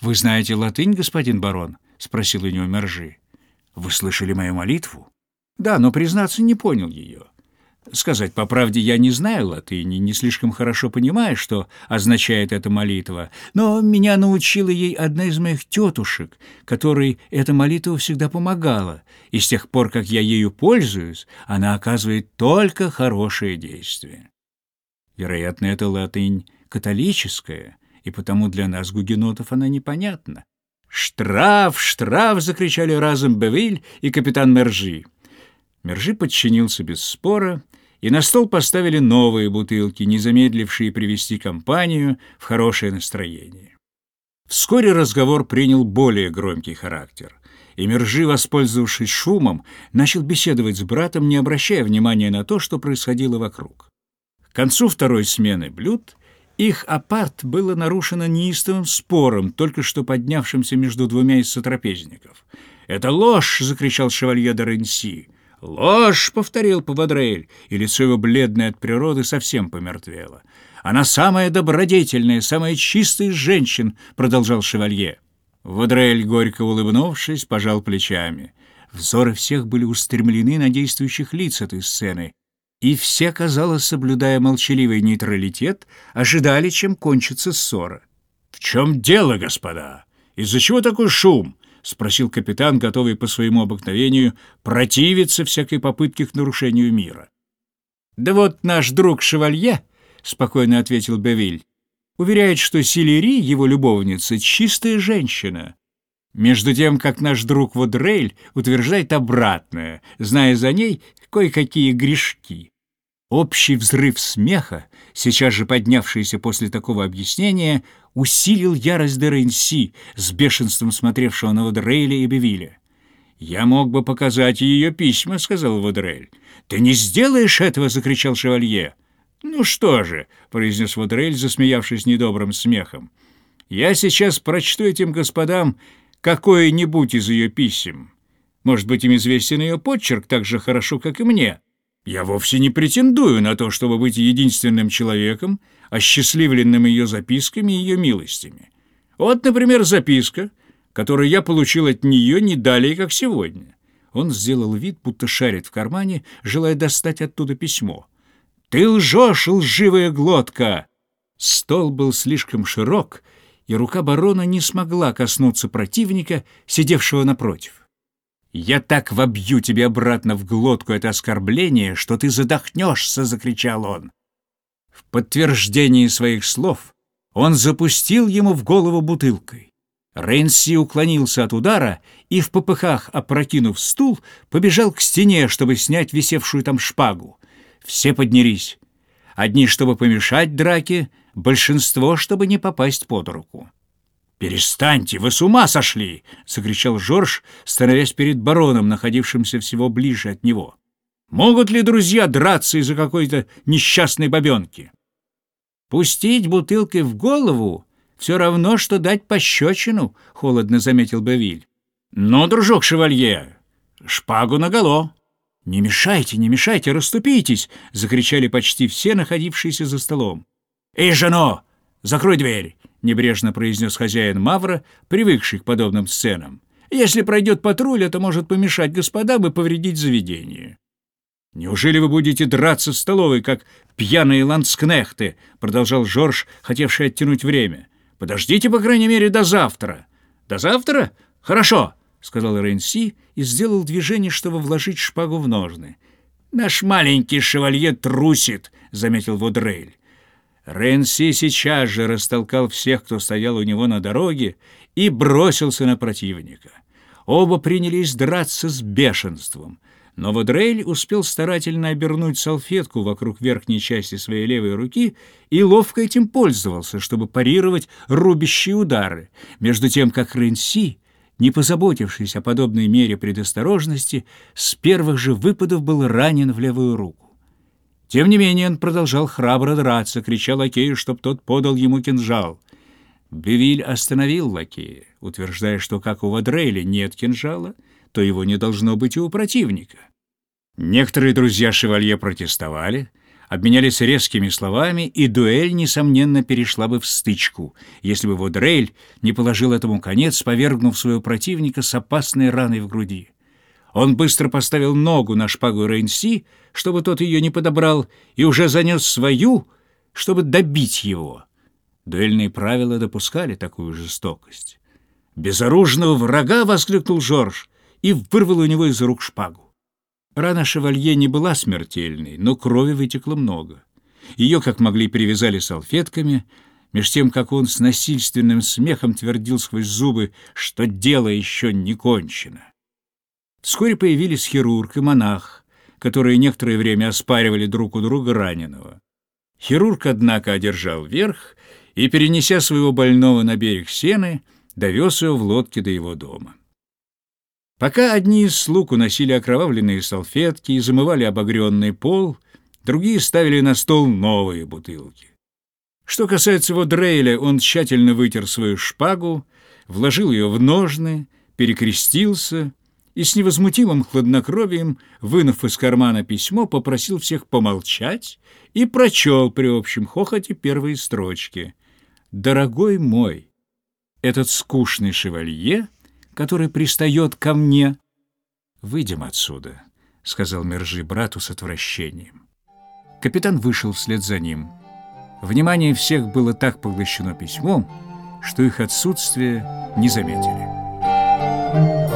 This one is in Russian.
«Вы знаете латынь, господин барон?» — спросил у него Мержи. «Вы слышали мою молитву?» «Да, но, признаться, не понял ее. Сказать по правде, я не знаю латыни, не слишком хорошо понимаю, что означает эта молитва, но меня научила ей одна из моих тетушек, которой эта молитва всегда помогала, и с тех пор, как я ею пользуюсь, она оказывает только хорошее действие. Вероятно, это латынь католическая, и потому для нас, гугенотов, она непонятна. «Штраф! Штраф!» — закричали разом Бевиль и капитан Мержи. Мержи подчинился без спора, и на стол поставили новые бутылки, не замедлившие привести компанию в хорошее настроение. Вскоре разговор принял более громкий характер, и Мержи, воспользовавшись шумом, начал беседовать с братом, не обращая внимания на то, что происходило вокруг. К концу второй смены блюд их апарт было нарушено неистовым спором, только что поднявшимся между двумя из сотрапезников. «Это ложь!» — закричал шевалье де Ренси. «Ложь!» — повторил Павадрель, и лицо его бледное от природы совсем помертвело. «Она самая добродетельная, самая чистая из женщин!» — продолжал шевалье. Вадрель, горько улыбнувшись, пожал плечами. Взоры всех были устремлены на действующих лиц этой сцены, и все, казалось, соблюдая молчаливый нейтралитет, ожидали, чем кончится ссора. «В чем дело, господа? Из-за чего такой шум?» — спросил капитан, готовый по своему обыкновению противиться всякой попытке к нарушению мира. «Да вот наш друг Шевалье», — спокойно ответил Бевиль, уверяет, что Силери, его любовница, чистая женщина. Между тем, как наш друг Водрейль утверждает обратное, зная за ней кое-какие грешки. Общий взрыв смеха, сейчас же поднявшийся после такого объяснения, усилил ярость де Рейнси, с бешенством смотревшего на Водрейля и Бевиля. «Я мог бы показать ее письма», — сказал Водрель. «Ты не сделаешь этого!» — закричал шевалье. «Ну что же», — произнес Водрель, засмеявшись недобрым смехом. «Я сейчас прочту этим господам какое-нибудь из ее писем. Может быть, им известен ее почерк так же хорошо, как и мне. Я вовсе не претендую на то, чтобы быть единственным человеком, осчастливленным ее записками и ее милостями. Вот, например, записка, которую я получил от нее не далее, как сегодня. Он сделал вид, будто шарит в кармане, желая достать оттуда письмо. «Ты лжешь, лживая глотка!» Стол был слишком широк, и рука барона не смогла коснуться противника, сидевшего напротив. «Я так вобью тебе обратно в глотку это оскорбление, что ты задохнешься!» — закричал он. В подтверждении своих слов он запустил ему в голову бутылкой. Рейнси уклонился от удара и, в попыхах опрокинув стул, побежал к стене, чтобы снять висевшую там шпагу. Все поднялись. Одни, чтобы помешать драке, большинство, чтобы не попасть под руку. «Перестаньте, вы с ума сошли!» — закричал Жорж, становясь перед бароном, находившимся всего ближе от него. «Могут ли друзья драться из-за какой-то несчастной бабенки?» «Пустить бутылкой в голову все равно, что дать пощечину», — холодно заметил Бавиль. «Но, дружок шевалье, шпагу наголо!» «Не мешайте, не мешайте, расступитесь!» — закричали почти все, находившиеся за столом. «Эй, жено, закрой дверь!» — небрежно произнес хозяин Мавра, привыкший к подобным сценам. «Если пройдет патруль, это может помешать господам и повредить заведение». «Неужели вы будете драться в столовой, как пьяные ландскнехты?» — продолжал Жорж, хотевший оттянуть время. «Подождите, по крайней мере, до завтра». «До завтра? Хорошо!» — сказал Ренси и сделал движение, чтобы вложить шпагу в ножны. «Наш маленький шевалье трусит», — заметил Водрейль. Ренси сейчас же растолкал всех, кто стоял у него на дороге, и бросился на противника. Оба принялись драться с бешенством, но Водрейль успел старательно обернуть салфетку вокруг верхней части своей левой руки и ловко этим пользовался, чтобы парировать рубящие удары, между тем как Ренси не позаботившись о подобной мере предосторожности, с первых же выпадов был ранен в левую руку. Тем не менее он продолжал храбро драться, крича лакею, чтоб тот подал ему кинжал. Бевиль остановил лакея, утверждая, что как у Вадрейля нет кинжала, то его не должно быть и у противника. Некоторые друзья шевалье протестовали, обменялись резкими словами, и дуэль, несомненно, перешла бы в стычку, если бы Водрейль не положил этому конец, повергнув своего противника с опасной раной в груди. Он быстро поставил ногу на шпагу Рейнси, чтобы тот ее не подобрал, и уже занес свою, чтобы добить его. Дуэльные правила допускали такую жестокость. «Безоружного врага!» — воскликнул Жорж и вырвал у него из рук шпагу. Рана шевалье не была смертельной, но крови вытекло много. Ее, как могли, привязали салфетками, меж тем, как он с насильственным смехом твердил сквозь зубы, что дело еще не кончено. Вскоре появились хирург и монах, которые некоторое время оспаривали друг у друга раненого. Хирург, однако, одержал верх и, перенеся своего больного на берег сены, довез его в лодке до его дома. Пока одни из слуг уносили окровавленные салфетки и замывали обогренный пол, другие ставили на стол новые бутылки. Что касается его Дрейля, он тщательно вытер свою шпагу, вложил ее в ножны, перекрестился и с невозмутимым хладнокровием, вынув из кармана письмо, попросил всех помолчать и прочел при общем хохоте первые строчки. «Дорогой мой, этот скучный шевалье, который пристает ко мне...» «Выйдем отсюда», — сказал Мержи брату с отвращением. Капитан вышел вслед за ним. Внимание всех было так поглощено письмом, что их отсутствие не заметили.